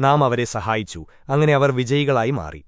നാം അവരെ സഹായിച്ചു. അങ്ങനെ അവർ വിജയികളായി മാറി.